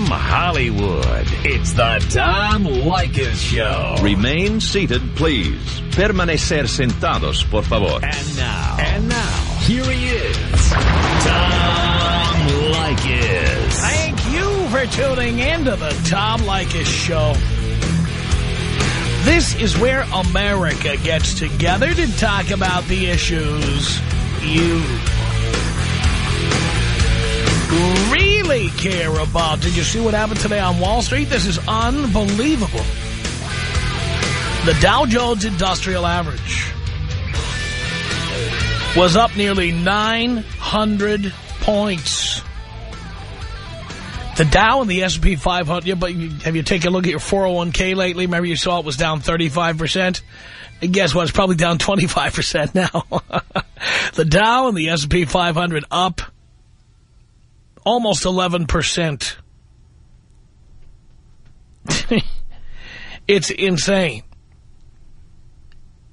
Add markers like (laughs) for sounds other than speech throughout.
From Hollywood, it's the Tom Leykis Show. Remain seated, please. Permanecer sentados, por favor. And now. And now. Here he is. Tom Leykis. Thank you for tuning in to the Tom Leykis Show. This is where America gets together to talk about the issues you really care about. Did you see what happened today on Wall Street? This is unbelievable. The Dow Jones Industrial Average was up nearly 900 points. The Dow and the S&P 500, but have you taken a look at your 401k lately? Remember you saw it was down 35%? And guess what? It's probably down 25% now. (laughs) the Dow and the S&P 500 up almost 11%. (laughs) it's insane.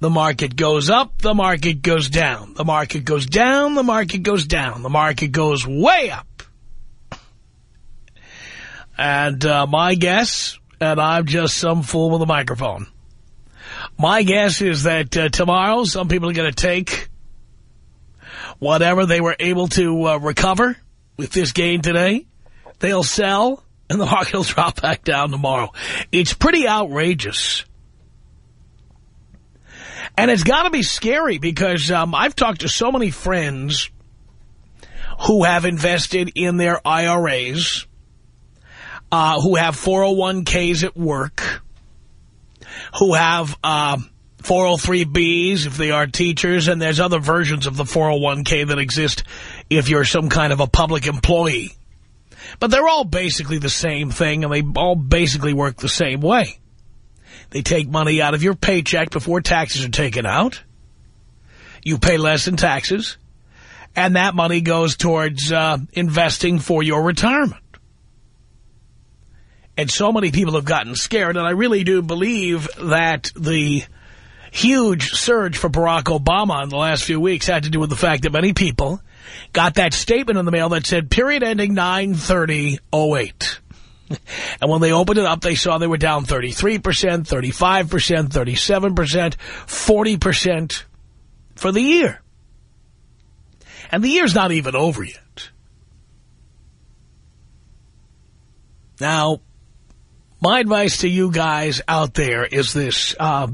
The market goes up, the market goes down. The market goes down, the market goes down. The market goes way up. And uh, my guess, and I'm just some fool with a microphone, my guess is that uh, tomorrow some people are going to take whatever they were able to uh, recover with this gain today. They'll sell, and the (laughs) market will drop back down tomorrow. It's pretty outrageous. And it's got to be scary because um, I've talked to so many friends who have invested in their IRAs, uh, who have 401ks at work, who have uh, 403bs if they are teachers, and there's other versions of the 401k that exist if you're some kind of a public employee. But they're all basically the same thing, and they all basically work the same way. They take money out of your paycheck before taxes are taken out. You pay less in taxes, and that money goes towards uh, investing for your retirement. And so many people have gotten scared, and I really do believe that the huge surge for Barack Obama in the last few weeks had to do with the fact that many people got that statement in the mail that said, period ending 9-30-08. (laughs) And when they opened it up, they saw they were down 33%, 35%, 37%, 40% for the year. And the year's not even over yet. Now, my advice to you guys out there is this. Uh,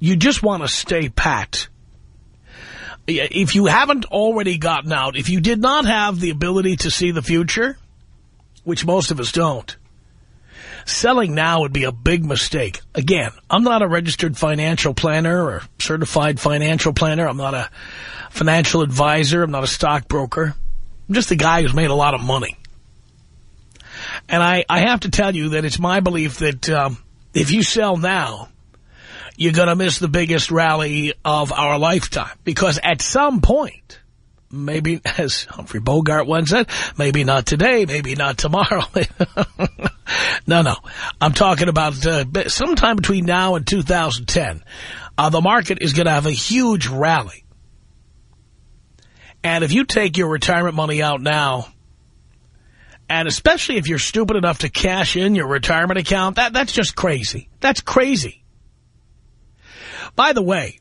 you just want to stay pat. If you haven't already gotten out, if you did not have the ability to see the future, which most of us don't, selling now would be a big mistake. Again, I'm not a registered financial planner or certified financial planner. I'm not a financial advisor. I'm not a stockbroker. I'm just a guy who's made a lot of money. And I, I have to tell you that it's my belief that um, if you sell now, you're going to miss the biggest rally of our lifetime. Because at some point, maybe, (laughs) as Humphrey Bogart once said, maybe not today, maybe not tomorrow. (laughs) no, no. I'm talking about uh, sometime between now and 2010, uh, the market is going to have a huge rally. And if you take your retirement money out now, and especially if you're stupid enough to cash in your retirement account, that that's just crazy. That's crazy. By the way,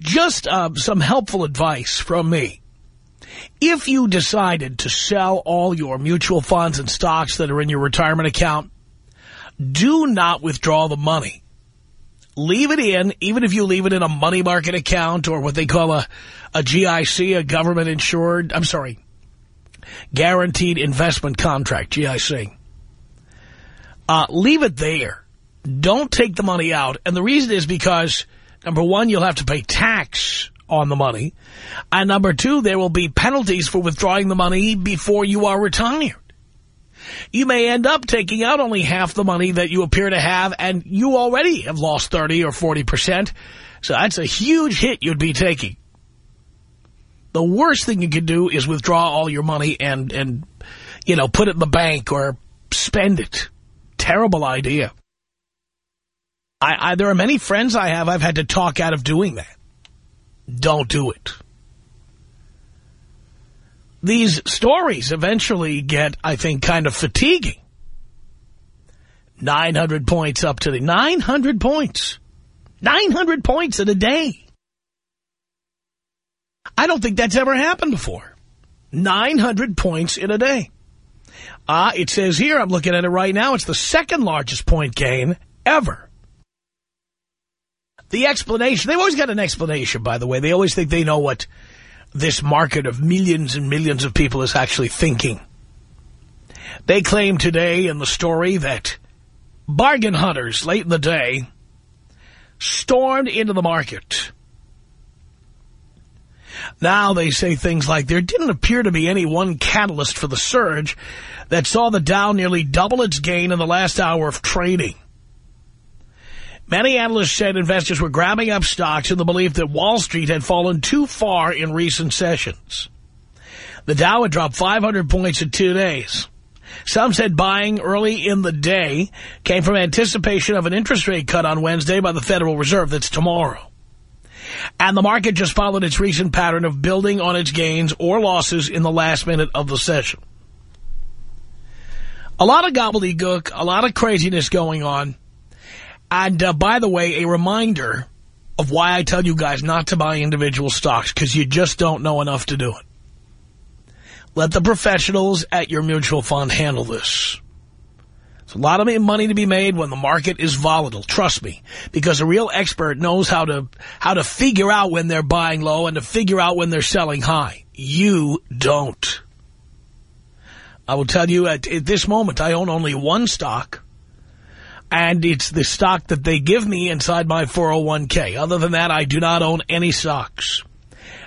just uh, some helpful advice from me. If you decided to sell all your mutual funds and stocks that are in your retirement account, do not withdraw the money. Leave it in, even if you leave it in a money market account or what they call a, a GIC, a government insured, I'm sorry, guaranteed investment contract, GIC. Uh, leave it there. Don't take the money out. And the reason is because, number one, you'll have to pay tax on the money. And number two, there will be penalties for withdrawing the money before you are retired. You may end up taking out only half the money that you appear to have, and you already have lost 30 or 40%. So that's a huge hit you'd be taking. The worst thing you can do is withdraw all your money and, and you know, put it in the bank or spend it. Terrible idea. I, I, there are many friends I have I've had to talk out of doing that. Don't do it. these stories eventually get, I think, kind of fatiguing. 900 points up to the 900 points. 900 points in a day. I don't think that's ever happened before. 900 points in a day. Uh, it says here, I'm looking at it right now, it's the second largest point gain ever. The explanation, they've always got an explanation, by the way. They always think they know what this market of millions and millions of people is actually thinking. They claim today in the story that bargain hunters late in the day stormed into the market. Now they say things like there didn't appear to be any one catalyst for the surge that saw the Dow nearly double its gain in the last hour of trading. Many analysts said investors were grabbing up stocks in the belief that Wall Street had fallen too far in recent sessions. The Dow had dropped 500 points in two days. Some said buying early in the day came from anticipation of an interest rate cut on Wednesday by the Federal Reserve. That's tomorrow. And the market just followed its recent pattern of building on its gains or losses in the last minute of the session. A lot of gobbledygook, a lot of craziness going on. And uh, by the way, a reminder of why I tell you guys not to buy individual stocks, because you just don't know enough to do it. Let the professionals at your mutual fund handle this. It's a lot of money to be made when the market is volatile. Trust me, because a real expert knows how to how to figure out when they're buying low and to figure out when they're selling high. You don't. I will tell you at, at this moment, I own only one stock and it's the stock that they give me inside my 401k. Other than that, I do not own any stocks.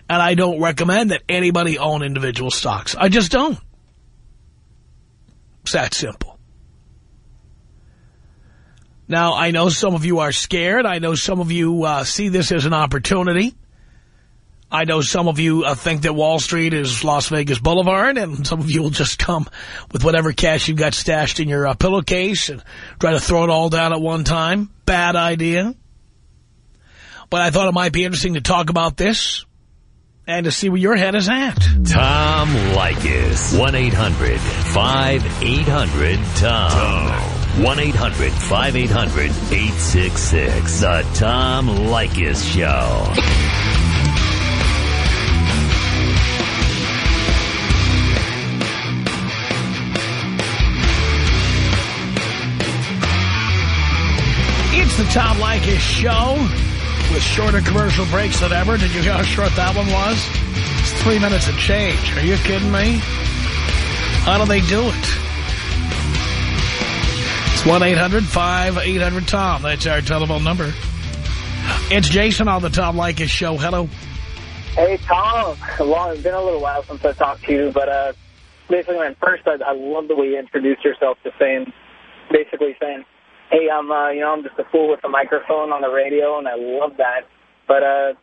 And I don't recommend that anybody own individual stocks. I just don't. It's that simple. Now, I know some of you are scared. I know some of you uh, see this as an opportunity. I know some of you uh, think that Wall Street is Las Vegas Boulevard, and some of you will just come with whatever cash you've got stashed in your uh, pillowcase and try to throw it all down at one time. Bad idea. But I thought it might be interesting to talk about this and to see where your head is at. Tom Leykis. 1-800-5800-TOM. 1-800-5800-866. The Tom Leykis Show. It's the Tom Leykis Show with shorter commercial breaks than ever. Did you hear how short that one was? It's three minutes of change. Are you kidding me? How do they do it? It's 1-800-5800-TOM. That's our telephone number. It's Jason on the Tom Leykis Show. Hello. Hey, Tom. Well, it's been a little while since I talked to you, but uh, basically, man, first, I, I love the way you introduced yourself to saying, basically saying, hey, I'm, uh, you know, I'm just a fool with a microphone on the radio, and I love that. But uh,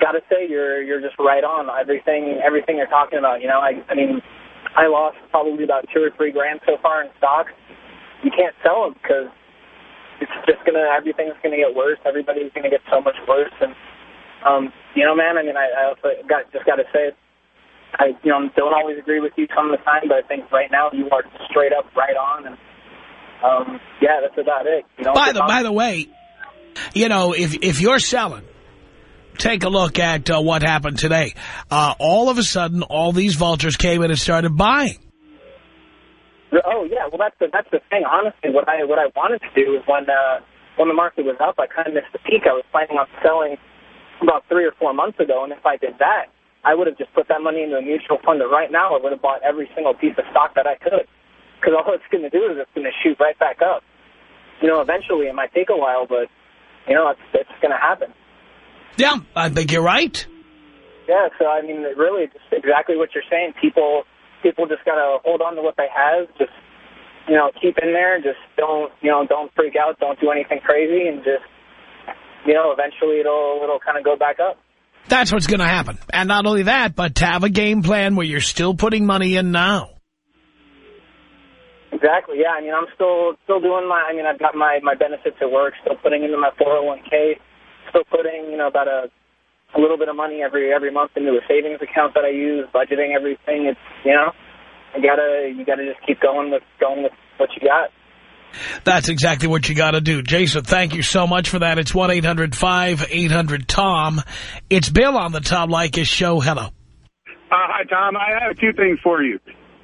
gotta say, you're you're just right on everything everything you're talking about. You know, I I mean, I lost probably about two or three grand so far in stocks. You can't sell them because it's just gonna everything's gonna get worse. Everybody's gonna get so much worse, and um, you know, man. I mean, I, I also got just gotta say. I, you know, don't always agree with you some of the time, but I think right now you are straight up right on, and um, yeah, that's about it. You know, by the by the way, you know, if if you're selling, take a look at uh, what happened today. Uh, all of a sudden, all these vultures came in and started buying. Oh yeah, well that's the that's the thing. Honestly, what I what I wanted to do is when uh, when the market was up, I kind of missed the peak. I was planning on selling about three or four months ago, and if I did that, I would have just put that money into a mutual fund. And right now, I would have bought every single piece of stock that I could because all it's going to do is it's going to shoot right back up. You know, eventually it might take a while, but, you know, it's, it's going to happen. Yeah, I think you're right. Yeah, so, I mean, really, just exactly what you're saying. People people just got to hold on to what they have, just, you know, keep in there, just don't, you know, don't freak out, don't do anything crazy, and just, you know, eventually it'll, it'll kind of go back up. That's what's going to happen. And not only that, but to have a game plan where you're still putting money in now. Exactly. Yeah. I mean, I'm still still doing my. I mean, I've got my my benefits at work. Still putting into my 401k. Still putting, you know, about a a little bit of money every every month into a savings account that I use, budgeting everything. It's you know, you gotta you gotta just keep going with going with what you got. That's exactly what you got to do. Jason, thank you so much for that. It's 1-800-5800-TOM. It's Bill on the Tom Leykis show. Hello. Uh, hi, Tom. I have two things for you.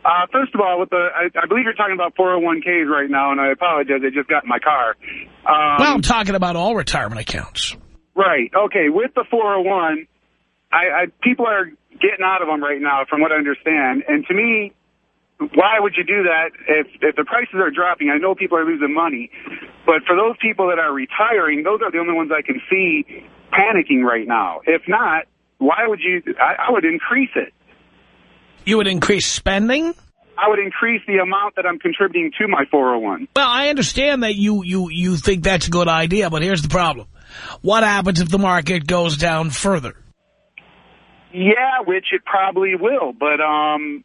Uh, first of all, with the I, I believe you're talking about 401ks right now, and I apologize. I just got in my car. Um, well, I'm talking about all retirement accounts. Right. Okay. With the 401, I, I people are getting out of them right now, from what I understand. And to me, why would you do that if if the prices are dropping? I know people are losing money, but for those people that are retiring, those are the only ones I can see panicking right now. If not, why would you? I, I would increase it. You would increase spending? I would increase the amount that I'm contributing to my 401. Well, I understand that you, you, you think that's a good idea, but here's the problem. What happens if the market goes down further? Yeah, which it probably will, but um,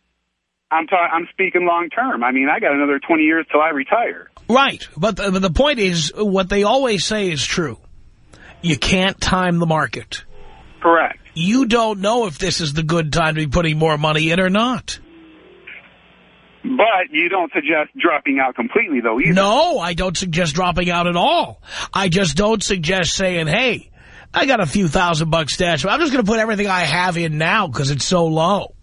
I'm I'm speaking long term. I mean, I got another 20 years till I retire. Right, but the, but the point is, what they always say is true. You can't time the market. Correct. You don't know if this is the good time to be putting more money in or not. But you don't suggest dropping out completely, though, either. No, I don't suggest dropping out at all. I just don't suggest saying, hey, I got a few thousand bucks stashed. But I'm just going to put everything I have in now because it's so low.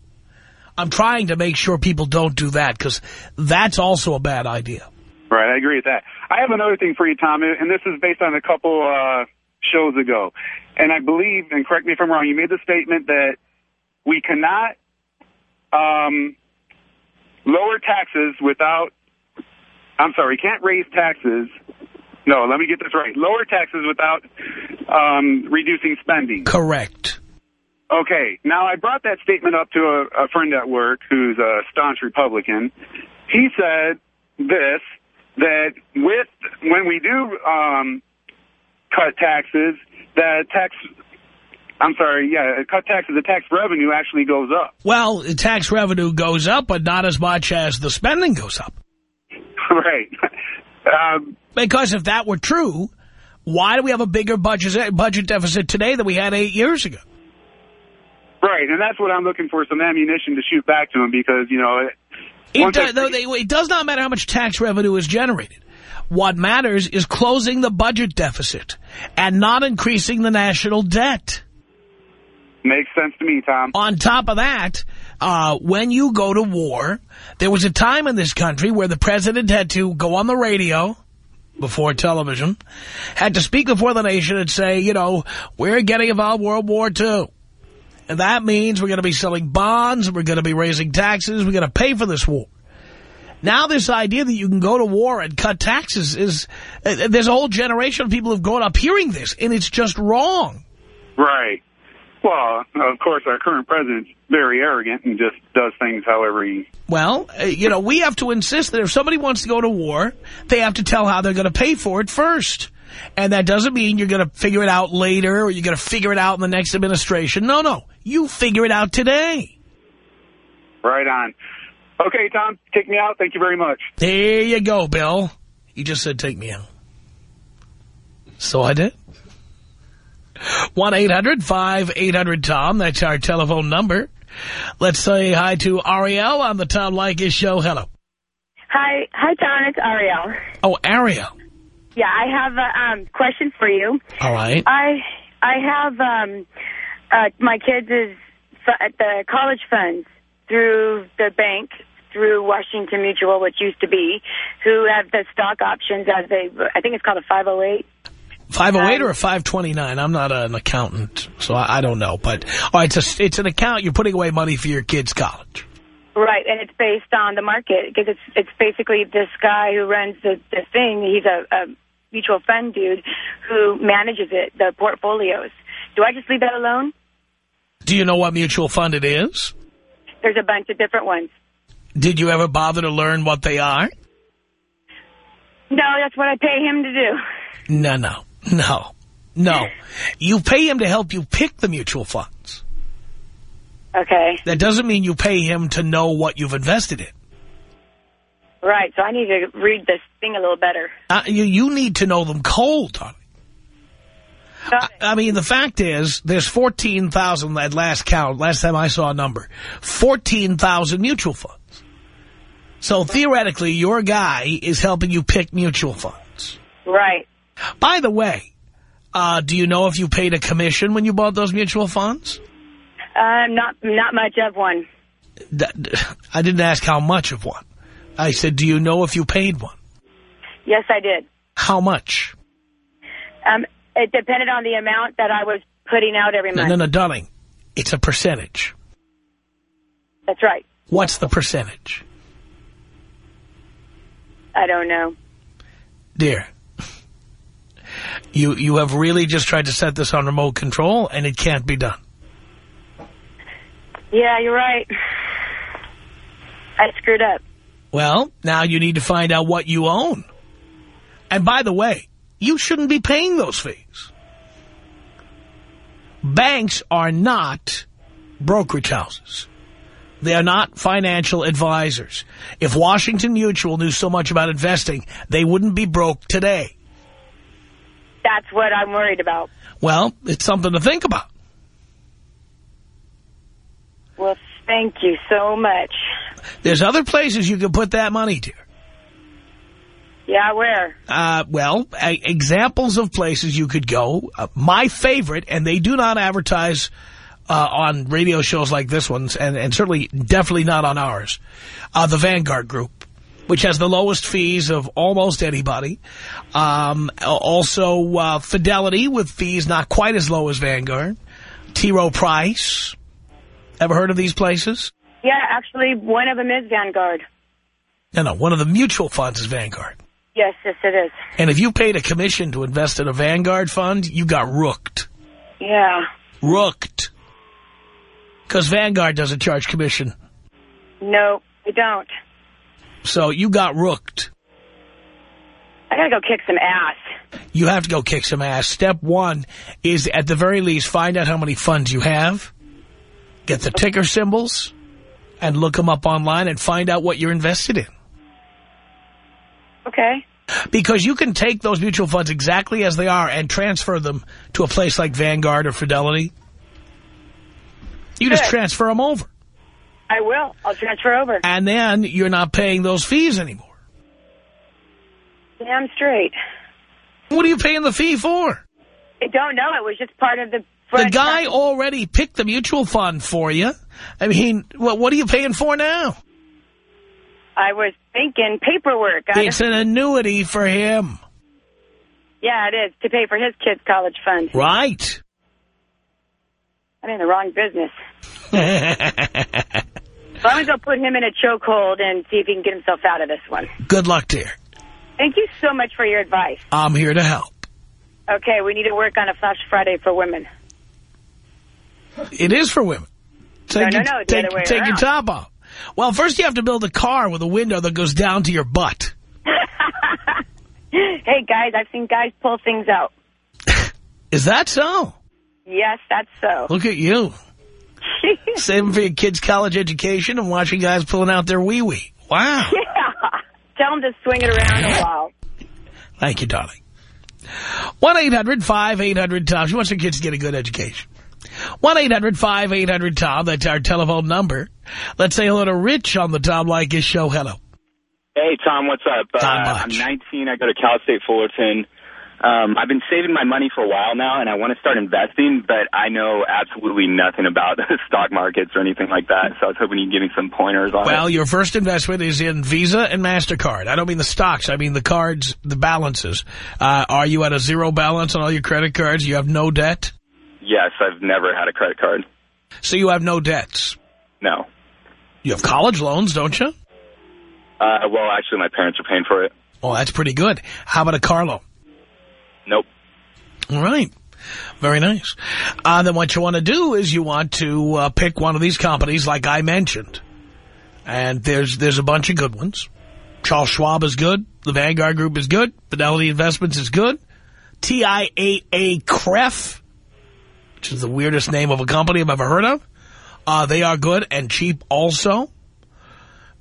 I'm trying to make sure people don't do that because that's also a bad idea. Right, I agree with that. I have another thing for you, Tom, and this is based on a couple uh, shows ago. And I believe, and correct me if I'm wrong, you made the statement that we cannot um, lower taxes without, I'm sorry, can't raise taxes. No, let me get this right. Lower taxes without um, reducing spending. Correct. Okay. Now, I brought that statement up to a, a friend at work who's a staunch Republican. He said this, that with when we do um, cut taxes, that tax I'm sorry, yeah, cut taxes, the tax revenue actually goes up. Well, the tax revenue goes up, but not as much as the spending goes up. (laughs) right. Um, because if that were true, why do we have a bigger budget budget deficit today than we had eight years ago? Right, and that's what I'm looking for, some ammunition to shoot back to him because, you know... It, though, they, it does not matter how much tax revenue is generated. What matters is closing the budget deficit and not increasing the national debt. Makes sense to me, Tom. On top of that, uh, when you go to war, there was a time in this country where the president had to go on the radio before television, had to speak before the nation and say, you know, we're getting involved World War II. And that means we're going to be selling bonds, we're going to be raising taxes, we're going to pay for this war. Now this idea that you can go to war and cut taxes is, uh, there's a whole generation of people who've grown up hearing this, and it's just wrong. Right. Well, of course, our current president's very arrogant and just does things however he... Well, uh, you know, we have to insist that if somebody wants to go to war, they have to tell how they're going to pay for it first. And that doesn't mean you're going to figure it out later or you're going to figure it out in the next administration. No, no. You figure it out today. Right on. Okay, Tom, take me out. Thank you very much. There you go, Bill. You just said take me out. So I did. 1-800-5800-TOM. That's our telephone number. Let's say hi to Ariel on the Tom Leykis show. Hello. Hi, hi, Tom. It's Ariel. Oh, Ariel. Yeah, I have a um, question for you. All right. I I have um, uh, my kids' is at the college funds through the bank through Washington Mutual, which used to be, who have the stock options as they, I think it's called a 508. 508 um, or a 529? I'm not an accountant, so I, I don't know. But all right, it's, a, it's an account. You're putting away money for your kid's college. Right, and it's based on the market because it's it's basically this guy who runs the, the thing. He's a, a mutual fund dude who manages it, the portfolios. Do I just leave that alone? Do you know what mutual fund it is? There's a bunch of different ones. Did you ever bother to learn what they are? No, that's what I pay him to do. No, no, no, no. You pay him to help you pick the mutual funds. Okay. That doesn't mean you pay him to know what you've invested in. Right, so I need to read this thing a little better. Uh, you, you need to know them cold, darling. It. I mean, the fact is, there's 14,000 at last count, last time I saw a number, 14,000 mutual funds. So theoretically, your guy is helping you pick mutual funds. Right. By the way, uh, do you know if you paid a commission when you bought those mutual funds? Uh, not not much of one. (laughs) I didn't ask how much of one. I said, do you know if you paid one? Yes, I did. How much? Um, it depended on the amount that I was putting out every No, month. no, no, darling. It's a percentage. That's right. What's the percentage? I don't know. Dear, you, you have really just tried to set this on remote control, and it can't be done. Yeah, you're right. I screwed up. Well, now you need to find out what you own. And by the way, you shouldn't be paying those fees. Banks are not brokerage houses. They are not financial advisors. If Washington Mutual knew so much about investing, they wouldn't be broke today. That's what I'm worried about. Well, it's something to think about. Well, thank you so much. There's other places you can put that money to. Yeah, where? Uh, well, examples of places you could go. Uh, my favorite, and they do not advertise uh, on radio shows like this one, and, and certainly definitely not on ours, uh, the Vanguard Group, which has the lowest fees of almost anybody. Um, also, uh, Fidelity with fees not quite as low as Vanguard. T. Rowe Price. Ever heard of these places? Yeah, actually, one of them is Vanguard. No, no, one of the mutual funds is Vanguard. Yes, yes, it is. And if you paid a commission to invest in a Vanguard fund, you got rooked. Yeah. Rooked. Because Vanguard doesn't charge commission. No, we don't. So you got rooked. I gotta go kick some ass. You have to go kick some ass. Step one is, at the very least, find out how many funds you have, get the ticker symbols, and look them up online and find out what you're invested in. Okay. Because you can take those mutual funds exactly as they are and transfer them to a place like Vanguard or Fidelity. You just transfer them over. I will. I'll transfer over. And then you're not paying those fees anymore. Damn straight. What are you paying the fee for? I don't know. It was just part of the... The guy already picked the mutual fund for you. I mean, what, what are you paying for now? I was thinking paperwork. I It's an annuity for him. yeah, it is. To pay for his kid's college fund. Right. I'm in the wrong business. But I'm going to go put him in a chokehold and see if he can get himself out of this one. Good luck, dear. Thank you so much for your advice. I'm here to help. Okay, we need to work on a Flash Friday for women. It is for women. Take, no, your, no, the take, take your top off. Well, first you have to build a car with a window that goes down to your butt. (laughs) hey, guys, I've seen guys pull things out. (laughs) Is that so? Yes, that's so. Look at you. (laughs) Saving for your kid's college education and watching guys pulling out their wee-wee. Wow. (laughs) yeah. Tell them to swing it around a while. Thank you, darling. 1-800-5800-TOM. She wants her kids to get a good education. 1-800-5800-TOM. That's our telephone number. Let's say hello to Rich on the Tom Leykis show. Hello. Hey, Tom, what's up? Not Uh. I'm 19. I go to Cal State Fullerton. Um, I've been saving my money for a while now, and I want to start investing, but I know absolutely nothing about the (laughs) stock markets or anything like that, so I was hoping you'd give me some pointers on Well, it. your first investment is in Visa and MasterCard. I don't mean the stocks. I mean the cards, the balances. Uh, are you at a zero balance on all your credit cards? You have no debt? Yes, I've never had a credit card. So you have no debts. No. You have college loans, don't you? Uh, well, actually, my parents are paying for it. Oh, that's pretty good. How about a car loan? Nope. All right. Very nice. Uh, then what you want to do is you want to uh, pick one of these companies like I mentioned. And there's there's a bunch of good ones. Charles Schwab is good. The Vanguard Group is good. Fidelity Investments is good. TIAA CREF, which is the weirdest name of a company I've ever heard of. Uh, they are good and cheap also.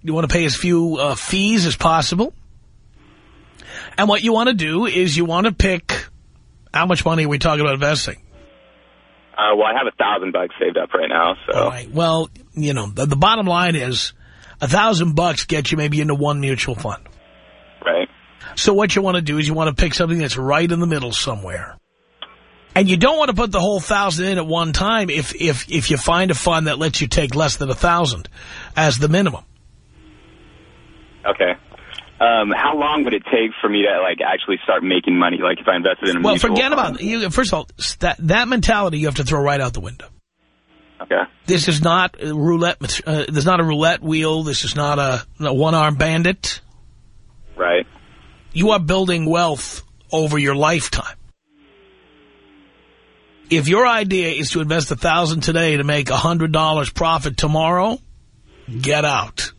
You want to pay as few uh, fees as possible. And what you want to do is you want to pick How much money are we talking about investing? Uh, well, I have a thousand bucks saved up right now, so. All right. Well, you know, the, the bottom line is a thousand bucks gets you maybe into one mutual fund. Right. So what you want to do is you want to pick something that's right in the middle somewhere. And you don't want to put the whole thousand in at one time if, if, if you find a fund that lets you take less than a thousand as the minimum. Okay. Um, how long would it take for me to like actually start making money? Like if I invested in a Well, forget fund? about you. First of all, that, that mentality you have to throw right out the window. Okay. This is not a roulette. Uh, there's not a roulette wheel. This is not a, a one-armed bandit. Right. You are building wealth over your lifetime. If your idea is to invest a thousand today to make a hundred dollars profit tomorrow, get out.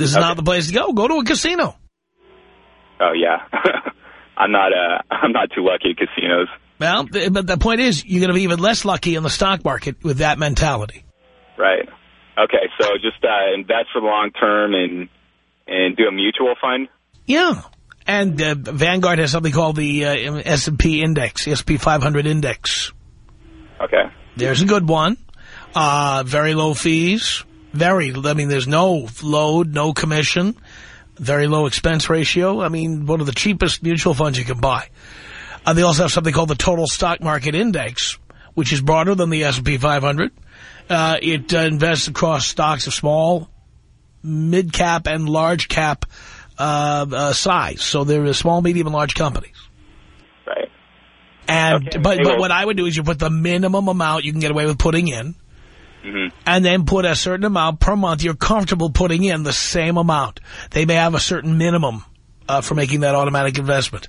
This is not the place to go. Go to a casino. Oh yeah. (laughs) I'm not. Uh, (laughs) I'm not too lucky at casinos. Well, but the point is, you're going to be even less lucky in the stock market with that mentality. Right. Okay. So just uh, invest for the long term and and do a mutual fund. Yeah. And uh, Vanguard has something called the uh, S&P Index, S&P 500 Index. Okay. There's a good one. Uh, very low fees. Very, I mean, there's no load, no commission. Very low expense ratio. I mean, one of the cheapest mutual funds you can buy. Uh, they also have something called the Total Stock Market Index, which is broader than the S&P 500. Uh, it uh, invests across stocks of small, mid-cap, and large-cap uh, uh, size. So there are small, medium, and large companies. Right. And Okay, but but what I would do is you put the minimum amount you can get away with putting in, hmm and then put a certain amount per month you're comfortable putting in the same amount. They may have a certain minimum uh, for making that automatic investment.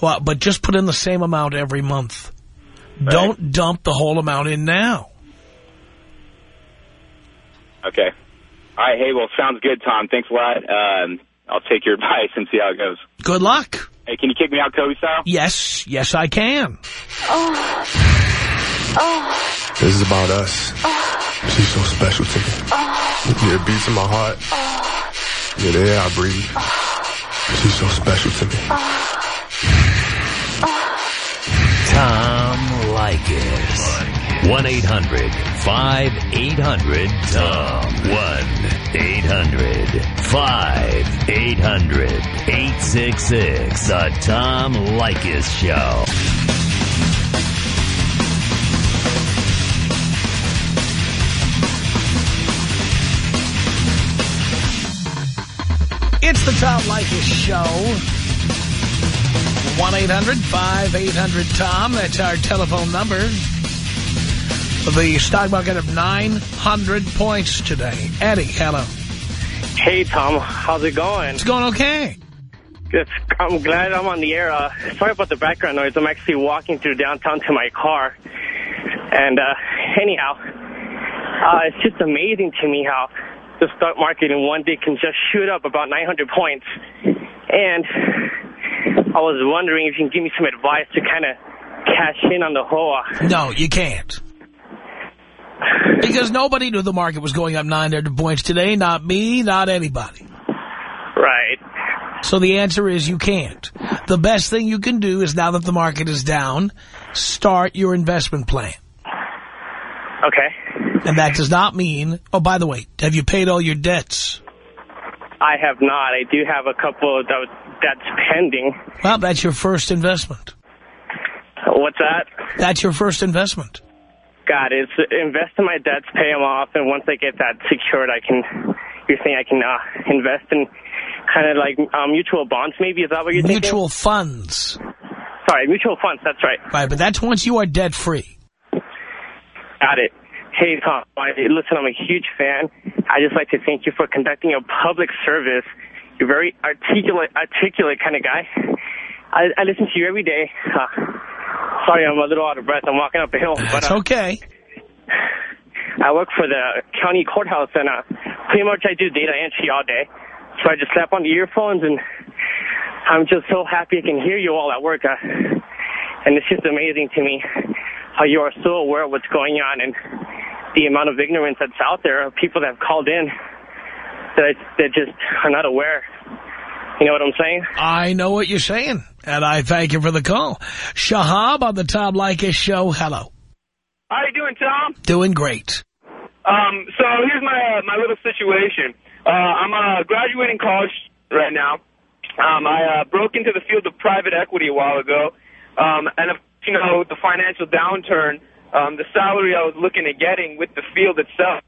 Well, but just put in the same amount every month. Don't dump the whole amount in now. Okay. All right. Hey, well, sounds good, Tom. Thanks a lot. Um, I'll take your (laughs) advice and see how it goes. Good luck. Hey, can you kick me out, Kobe style? Yes, yes I can. This is about us. She's so special to me. Yeah, it beats in my heart. Yeah, the air I breathe. She's so special to me. Tom Leykis. 1-800-5800-TOM. 1-800-5800-866. The Tom Leykis Show. It's the Tom Leykis Show. 1-800-5800-TOM. That's our telephone number. The stock market of 900 points today. Eddie, hello. Hey, Tom. How's it going? It's going okay. It's, I'm glad I'm on the air. Uh, sorry about the background noise. I'm actually walking through downtown to my car. And uh, anyhow, uh, it's just amazing to me how the stock market in one day can just shoot up about 900 points. And I was wondering if you can give me some advice to kind of cash in on the whole. No, you can't. Because nobody knew the market was going up 900 points today. Not me, not anybody. right. So the answer is you can't. The best thing you can do is now that the market is down, start your investment plan. Okay. And that does not mean, oh, by the way, have you paid all your debts? I have not. I do have a couple that that's pending. Well, that's your first investment. What's that? That's your first investment. Got it. So invest in my debts, pay them off, and once I get that secured, I can. You're saying I can uh, invest in kind of like um, mutual bonds, maybe? Is that what you're Mutual funds. Sorry, mutual funds. That's right. Right, but that's once you are debt-free. Got it. Hey, Tom. I, listen, I'm a huge fan. I just like to thank you for conducting a public service. You're very articulate, articulate kind of guy. I, I listen to you every day. Uh, sorry, I'm a little out of breath. I'm walking up a hill. That's but, uh, okay. I work for the county courthouse, and uh, pretty much I do data entry all day. So I just slap on the earphones, and I'm just so happy I can hear you all at work. Uh, and it's just amazing to me how you are so aware of what's going on and the amount of ignorance that's out there of people that have called in that, that just are not aware. You know what I'm saying? I know what you're saying, and I thank you for the call. Shahab on the Tom Leykis show. Hello. How you doing, Tom? Doing great. Um, so here's my uh, my little situation. Uh, I'm uh, graduating college right now. Um, I uh, broke into the field of private equity a while ago, um, and you know the financial downturn, um, the salary I was looking at getting with the field itself,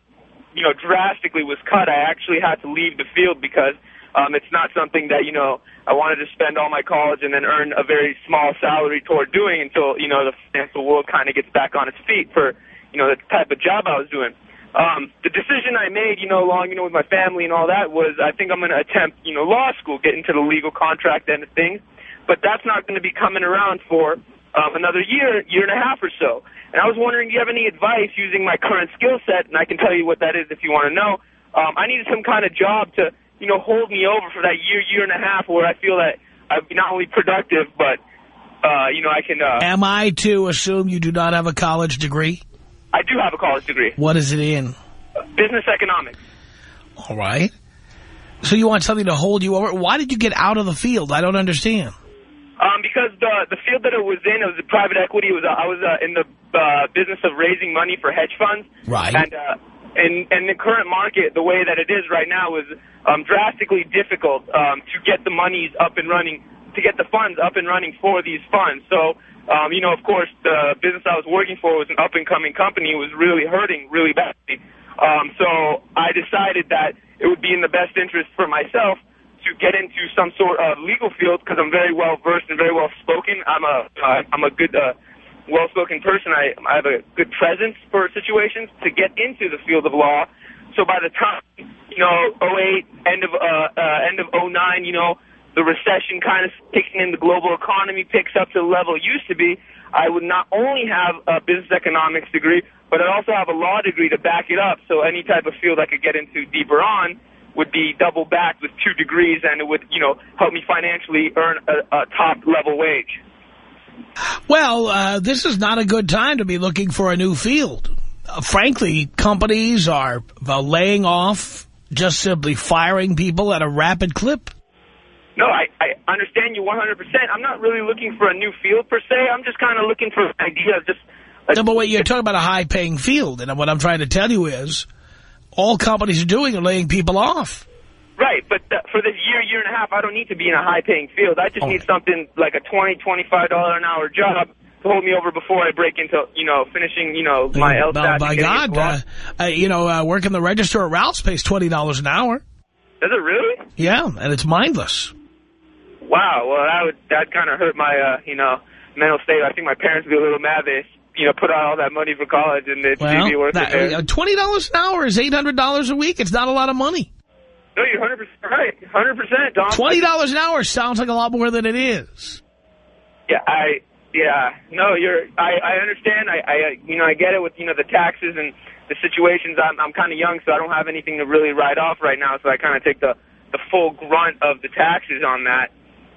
you know, drastically was cut. I actually had to leave the field because um, it's not something that you know I wanted to spend all my college and then earn a very small salary toward doing until you know the financial world kind of gets back on its feet for you know the type of job I was doing. Um, the decision I made, you know, along, you know, with my family and all that was I think I'm going to attempt, you know, law school, get into the legal contract end of things. But that's not going to be coming around for um, another year, year and a half or so. And I was wondering, do you have any advice using my current skill set? And I can tell you what that is if you want to know. Um, I needed some kind of job to, you know, hold me over for that year, year and a half where I feel that I'd be not only productive, but, uh, you know, I can... Uh, Am I to assume you do not have a college degree? I do have a college degree. What is it in? Business economics. All right. So you want something to hold you over. Why did you get out of the field? I don't understand. Um, because the the field that it was in, it was private equity. It was uh, I was uh, in the uh, business of raising money for hedge funds. Right. And uh, in in the current market, the way that it is right now is um, drastically difficult um, to get the monies up and running, to get the funds up and running for these funds. So um, you know, of course, the business I was working for was an up-and-coming company. It was really hurting really badly. Um, so I decided that it would be in the best interest for myself get into some sort of legal field because I'm very well-versed and very well-spoken. I'm a, uh, I'm a good, uh, well-spoken person. I, I have a good presence for situations to get into the field of law. So by the time, you know, 08, end of, uh, uh, end of 09, you know, the recession kind of kicking in, the global economy picks up to the level it used to be, I would not only have a business economics degree, but I'd also have a law degree to back it up. So any type of field I could get into deeper on would be double backed with two degrees, and it would, you know, help me financially earn a, a top level wage. Well, uh, this is not a good time to be looking for a new field. Uh, frankly, companies are uh, laying off, just simply firing people at a rapid clip. No, I, I understand you 100%. I'm not really looking for a new field per se. I'm just kind of looking for an idea of just... No, but wait, you're talking about a high-paying field, and what I'm trying to tell you is all companies are doing are laying people off. Right, but uh, for this year, year and a half, I don't need to be in a high-paying field. I just need something like a $20, $25 an hour job to hold me over before I break into, you know, finishing, you know, my Oh, LSAT. by God, uh, uh, you know, uh, working the register at Ralph's pays $20 an hour. Does it really? Yeah, and it's mindless. Wow, well, that would that kind of hurt my, uh, you know, mental state. I think my parents would be a little mad. They, you know, put out all that money for college and it's Well, be worth that- there. uh, $20 an hour is $800 a week. It's not a lot of money. No, you're 100% right. 100%, Tom. $20 an hour sounds like a lot more than it is. Yeah, I, yeah, no, you're, I, I understand. I, I, you know, I get it with, you know, the taxes and the situations. I'm, I'm kind of young, so I don't have anything to really write off right now. So I kind of take the, the full grunt of the taxes on that.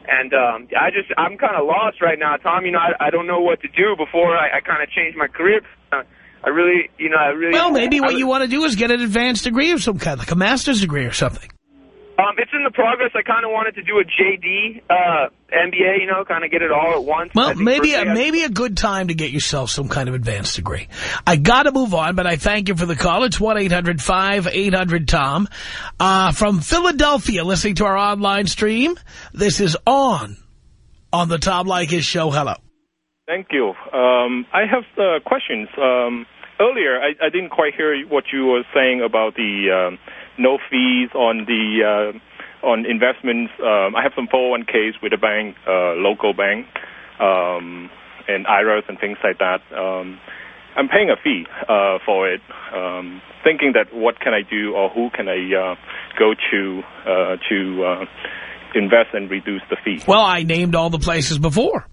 And um, I just, I'm kind of lost right now, Tom. You know, I, I don't know what to do before I, I kind of change my career. Uh, I really, you know, I really. Well, maybe what was- you want to do is get an advanced degree of some kind, like a master's degree or something. Um, it's in the progress. I kind of wanted to do a JD, uh, MBA, you know, kind of get it all at once. Well, maybe first a, I got- maybe a good time to get yourself some kind of advanced degree. I got to move on, but I thank you for the call. It's 1-800-5800-TOM. Uh, from Philadelphia, listening to our online stream, this is On, on the Tom Leykis Show. Hello. Thank you. Um, I have uh, questions. Um, earlier, I, I didn't quite hear what you were saying about the um, no fees on the uh, on investments. Um, I have some 401ks with a bank, uh, local bank, um, and IRAs and things like that. Um, I'm paying a fee uh, for it, um, thinking that what can I do or who can I uh, go to uh, to uh, invest and reduce the fee. Well, I named all the places before.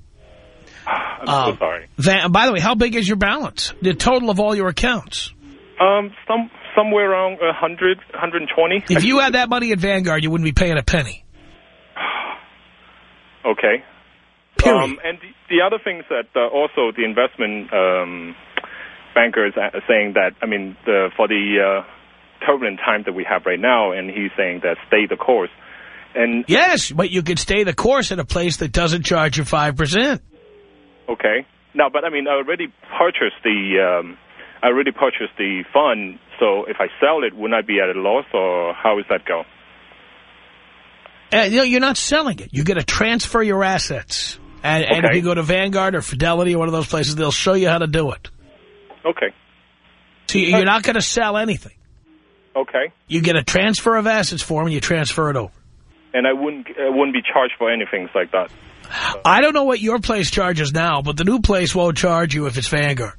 I'm Um, so sorry. Van, by the way, how big is your balance? The total of all your accounts. Um, some somewhere around a hundred, hundred and twenty. If you had that money at Vanguard, you wouldn't be paying a penny. (sighs) okay. Um, and the, the other things that uh, also the investment um, bankers are saying that I mean the for the uh, turbulent time that we have right now, and he's saying that stay the course. And Yes, but you could stay the course at a place that doesn't charge you 5%. Okay. No, but I mean, I already purchased the, um, I already purchased the fund. So if I sell it, wouldn't I be at a loss, or how does that go? Uh, you know, you're not selling it. You get to transfer your assets. And, and if you go to Vanguard or Fidelity or one of those places, they'll show you how to do it. Okay. So you- you're not going to sell anything. Okay. You get a transfer of assets form and you transfer it over. And I wouldn't, I wouldn't be charged for anything like that. I don't know what your place charges now, but the new place won't charge you if it's Vanguard.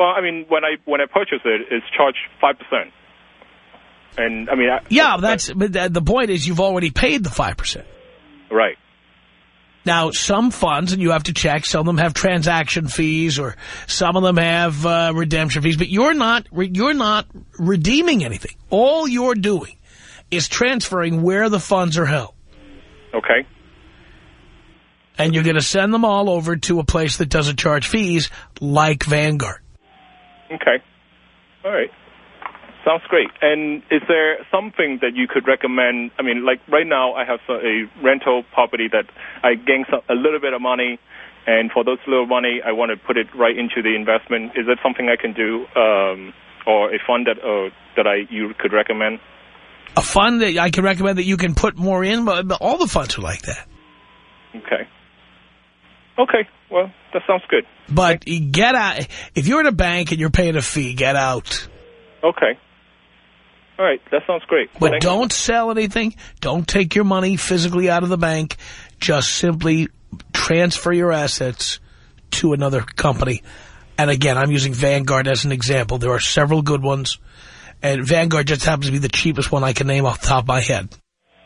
Well, I mean, when I when I purchase it, it's charged five percent. And I mean, I, Yeah, that's but the point is you've already paid the 5%. right. Now, some funds, and you have to check, some of them have transaction fees or some of them have uh, redemption fees, but you're not you're not redeeming anything. All you're doing is transferring where the funds are held. Okay. And you're going to send them all over to a place that doesn't charge fees, like Vanguard. Okay. All right. Sounds great. And is there something that you could recommend? I mean, like right now, I have a rental property that I gain some, a little bit of money, and for those little money, I want to put it right into the investment. Is that something I can do, um, or a fund that uh, that I you could recommend? A fund that I can recommend that you can put more in, but but all the funds are like that. Okay. Okay. Well, that sounds good. But you get out. If you're in a bank and you're paying a fee, get out. Okay. All right. That sounds great. But Thank don't sell anything. Don't take your money physically out of the bank. Just simply transfer your assets to another company. And again, I'm using Vanguard as an example. There are several good ones. And Vanguard just happens to be the cheapest one I can name off the top of my head.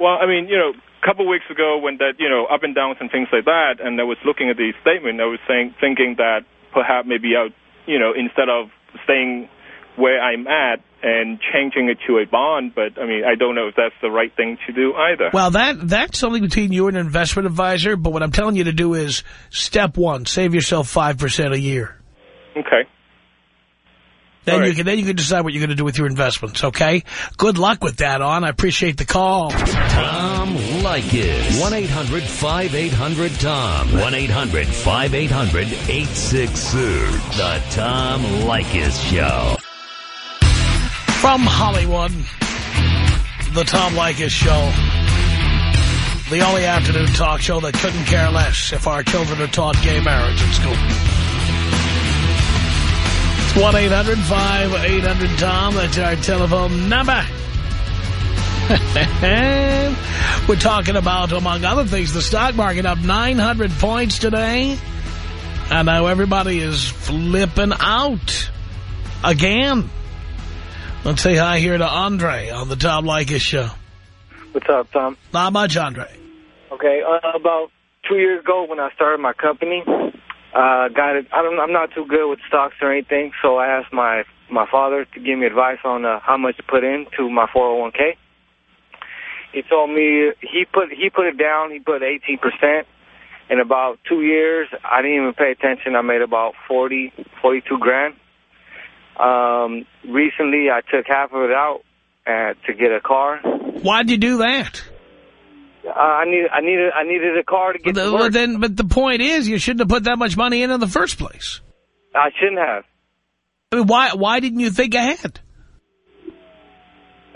Well, I mean, you know, a couple of weeks ago when that, you know, up and downs and things like that, and I was looking at the statement, I was saying, thinking that perhaps maybe I, you know, instead of staying where I'm at and changing it to a bond, but I mean, I don't know if that's the right thing to do either. Well, that that's something between you and an investment advisor. But what I'm telling you to do is step one, save yourself 5% a year. Okay. Then All you can then you can decide what you're going to do with your investments. Okay. Good luck with that. On. I appreciate the call. Tom Leykis. 1-800-5800-TOM. 1-800-5800-866. The Tom Leykis Show. From Hollywood, the Tom Leykis Show. The only afternoon talk show that couldn't care less if our children are taught gay marriage in school. It's 1-800-5800-TOM. That's our telephone number. (laughs) We're talking about, among other things, the stock market up 900 points today. And now everybody is flipping out again. Let's say hi here to Andre on the Tom Leykis show. What's up, Tom? Not much, Andre. Okay, uh, about two years ago when I started my company, uh, got it. I don't, I'm not too good with stocks or anything, so I asked my my father to give me advice on uh, how much to put in to my 401k. He told me he put he put it down. He put 18 percent. In about two years, I didn't even pay attention. I made about 40, 42 grand. Um, recently, I took half of it out uh, to get a car. Why'd you do that? I need I needed I needed a car to get But, to the, work. then, but the point is, you shouldn't have put that much money in in the first place. I shouldn't have. I mean, why why didn't you think ahead?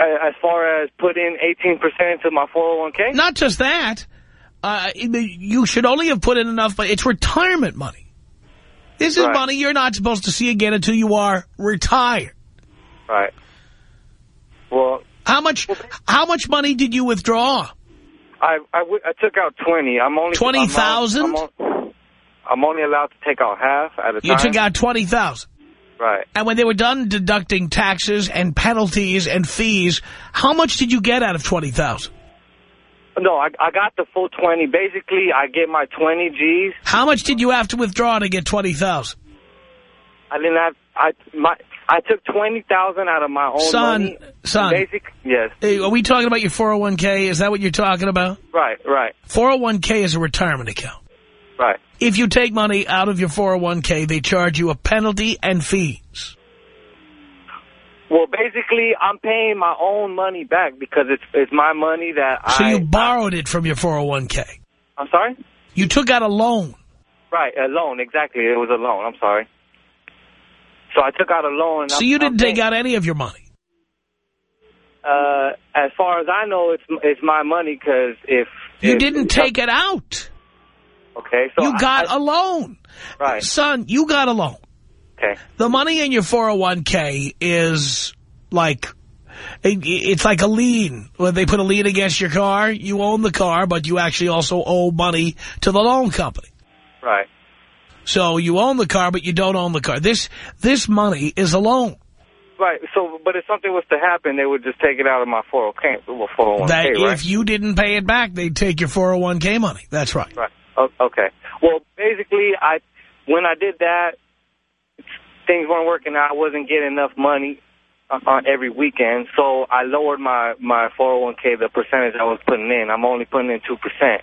As far as putting 18% into my 401k? Not just that. Uh, you should only have put in enough, but it's retirement money. This is Right. money you're not supposed to see again until you are retired. Right. Well, How much how much money did you withdraw? I, I, w- I took out 20. I'm only... 20,000? I'm, I'm, I'm only allowed to take out half at a You time. took out 20000 Right. And when they were done deducting taxes and penalties and fees, how much did you get out of 20000 No, I, I got the full 20. Basically, I get my 20 G's. How much did you have to withdraw to get 20000 I didn't have... I, my, I took 20000 out of my own Son, money. son. Basic, yes. Hey, Are we talking about your 401k? Is that what you're talking about? Right, right, 401k is a retirement account. right. If you take money out of your 401k, they charge you a penalty and fees. Well, basically, I'm paying my own money back because it's it's my money that So I... So you borrowed it from your 401k. I'm sorry? You took out a loan. Right, a loan, exactly. It was a loan. I'm sorry. So I took out a loan. So I'm, you didn't take out any of your money. Uh, as far as I know, it's it's my money because if You if- didn't take it out. Okay, so you got I- a loan. Right. Son, you got a loan. Okay. The money in your 401k is like, it, it's like a lien. When they put a lien against your car, you own the car, but you actually also owe money to the loan company. Right. So you own the car, but you don't own the car. This this money is a loan. Right. So, but if something was to happen, they would just take it out of my 401k. 401k, that right? if you didn't pay it back, they'd take your 401k money. That's right. Right. Okay. Well, basically, I when I did that, things weren't working out. I wasn't getting enough money on on every weekend, so I lowered my my 401k, the percentage I was putting in. I'm only putting in two percent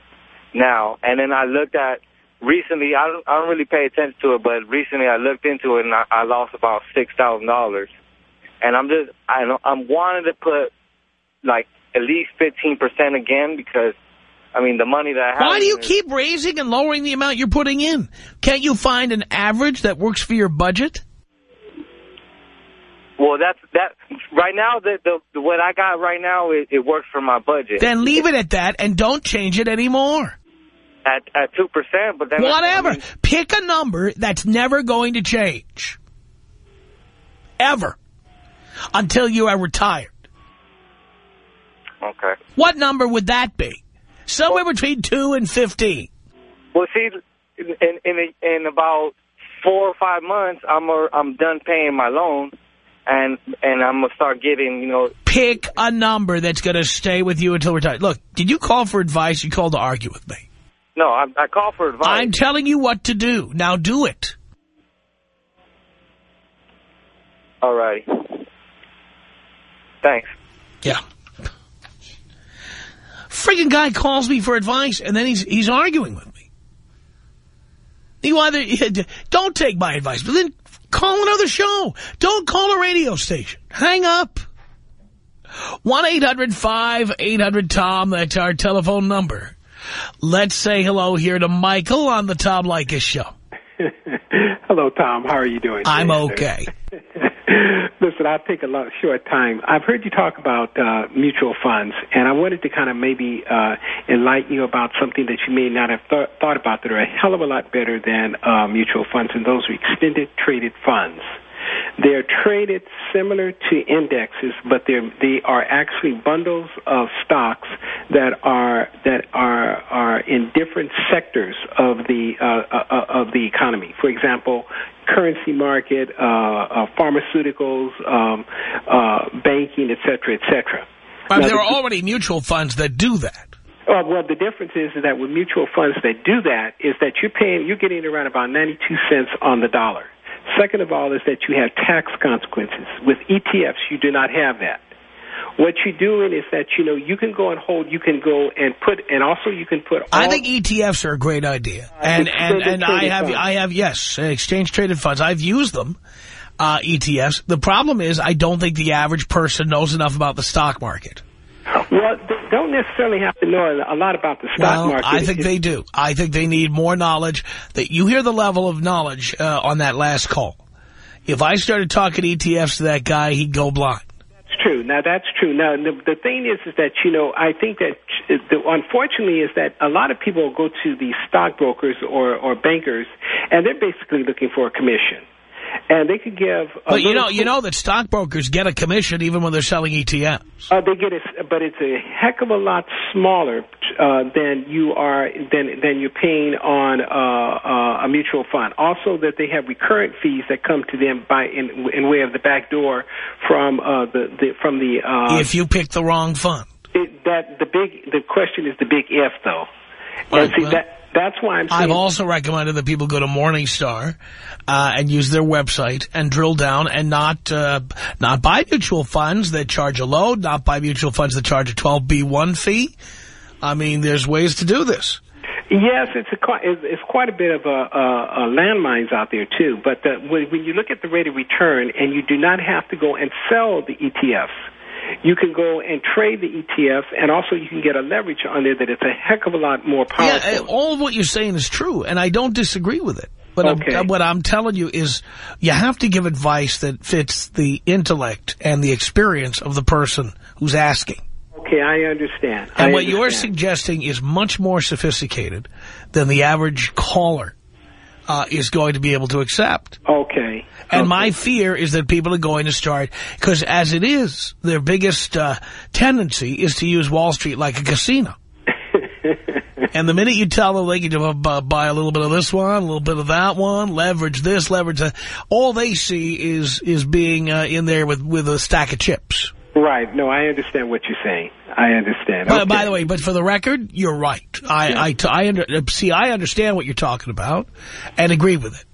now. And then I looked at recently. I don't I don't really pay attention to it, but recently I looked into it and I, I lost about six thousand dollars. And I'm just I know I'm wanting to put like at least 15 percent again because. I mean, the money that I have... Why do you keep raising and lowering the amount you're putting in? Can't you find an average that works for your budget? Well, that's that. Right now, the, the, the what I got right now, it, it works for my budget. Then leave it at that and don't change it anymore. At at two percent, but then Whatever. I mean, Pick a number that's never going to change. Ever. Until you are retired. okay. What number would that be? Somewhere between 2 and 15. Well, see, in in in about four or five months, I'm a, I'm done paying my loan, and and I'm gonna start getting, you know, Pick a number that's going to stay with you until retired. Look, did you call for advice? You called to argue with me. No, I, I call for advice. I'm telling you what to do. Now do it. All right. Thanks. Yeah. Friggin' guy calls me for advice, and then he's he's arguing with me. You either (laughs) don't take my advice, but then call another show. Don't call a radio station. Hang up. one 800 tom That's our telephone number. Let's say hello here to Michael on the Tom Leykis show. (laughs) Hello, Tom. How are you doing? I'm today, okay. (laughs) Listen, I'll take a lot, short time. I've heard you talk about uh, mutual funds, and I wanted to kind of maybe uh, enlighten you about something that you may not have th- thought about that are a hell of a lot better than uh, mutual funds, and those are extended traded funds. They're traded similar to indexes, but they're they are actually bundles of stocks that are that are are in different sectors of the uh, uh, of the economy. For example, currency market, uh, uh, pharmaceuticals, um, uh, banking, et cetera, et cetera. But Now, there are already mutual funds that do that. Oh, well, the difference is, is that with mutual funds that do that is that you're paying, you're getting around about 92 cents on the dollar. Second of all is that you have tax consequences. With ETFs, you do not have that. What you're doing is that, you know, you can go and hold, you can go and put, and also you can put all... I think ETFs are a great idea. And, and, and I have, funds. I have, yes, exchange traded funds. I've used them, uh, ETFs. The problem is I don't think the average person knows enough about the stock market. Well, don't necessarily have to know a lot about the stock well, market. I think they do. I think they need more knowledge. That You hear the level of knowledge uh, on that last call. If I started talking ETFs to that guy, he'd go blind. That's true. Now that's true. Now the, the thing is, is that you know I think that the, unfortunately is that a lot of people go to the stockbrokers or or bankers, and they're basically looking for a commission, and they could give. But you know, you know that stockbrokers get a commission even when they're selling ETFs. Uh, they get it, but it's a heck of a lot smaller uh, than you are than than you're paying on uh, uh, a mutual fund. Also, that they have recurrent fees that come to them by in in way of the back door from uh, the, the from the. Uh, if you pick the wrong fund. it, that the big the question is the big if though, Right, and see well- that that's why I'm. I've also recommended that people go to Morningstar uh, and use their website and drill down and not uh, not buy mutual funds that charge a load, not buy mutual funds that charge a 12B1 fee. I mean, there's ways to do this. Yes, it's a it's it's quite a bit of a, a, a landmines out there too. But the, when, when you look at the rate of return, and you do not have to go and sell the ETFs, you can go and trade the ETFs, and also you can get a leverage on there that it's a heck of a lot more powerful. Yeah, all of what you're saying is true, and I don't disagree with it. But um, Okay. I'm, what I'm telling you is you have to give advice that fits the intellect and the experience of the person who's asking. Okay, I understand. And I what you're suggesting is much more sophisticated than the average caller uh, is going to be able to accept. Okay. And my fear is that people are going to start, because as it is, their biggest uh, tendency is to use Wall Street like a casino. (laughs) and the minute you tell them they can just buy a little bit of this one, a little bit of that one, leverage this, leverage that, all they see is is being uh, in there with, with a stack of chips. Right. No, I understand what you're saying. I understand. By, Okay. by the way, but for the record, you're right. I, I, I under, uh, see, I understand what you're talking about and agree with it.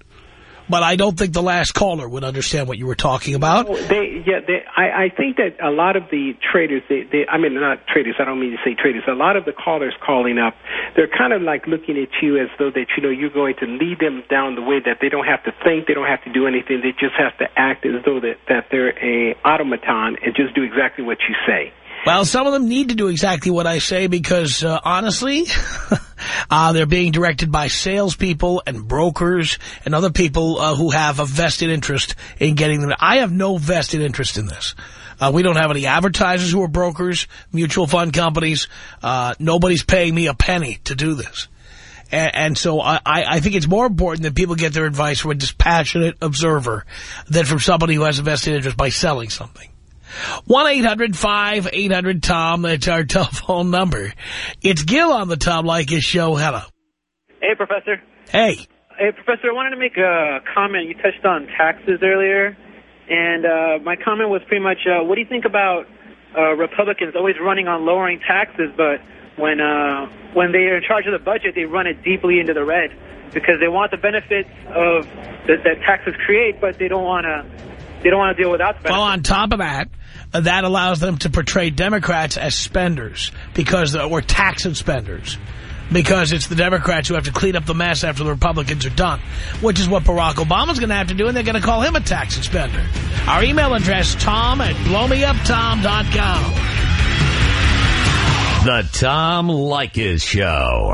But I don't think the last caller would understand what you were talking about. They, yeah, they, I, I think that a lot of the traders, they, they, I mean, not traders, I don't mean to say traders, a lot of the callers calling up, they're kind of like looking at you as though that, you know, you're going to lead them down the way that they don't have to think, they don't have to do anything, they just have to act as though that, that they're a automaton and just do exactly what you say. Well, some of them need to do exactly what I say because, uh, honestly, (laughs) uh, they're being directed by salespeople and brokers and other people uh, who have a vested interest in getting them. I have no vested interest in this. Uh, we don't have any advertisers who are brokers, mutual fund companies. Uh, nobody's paying me a penny to do this. And, and so I, I think it's more important that people get their advice from a dispassionate observer than from somebody who has a vested interest by selling something. 1-800-5800-TOM. That's our (laughs) telephone number. It's Gil on the Tom Leykis show. Hello. Hey, Professor. Hey. Hey, Professor, I wanted to make a comment. You touched on taxes earlier, and uh, my comment was pretty much, uh, what do you think about uh, Republicans always running on lowering taxes, but when uh, when they are in charge of the budget, they run it deeply into the red because they want the benefits of that, that taxes create, but they don't want to they don't want to deal without the benefits. Well, on top of that, uh, that allows them to portray Democrats as spenders because, or tax and spenders. Because it's the Democrats who have to clean up the mess after the Republicans are done. Which is what Barack Obama's going to have to do, and they're going to call him a tax and spender. Our email address, tom at blowmeuptom.com. The Tom Leykis Show.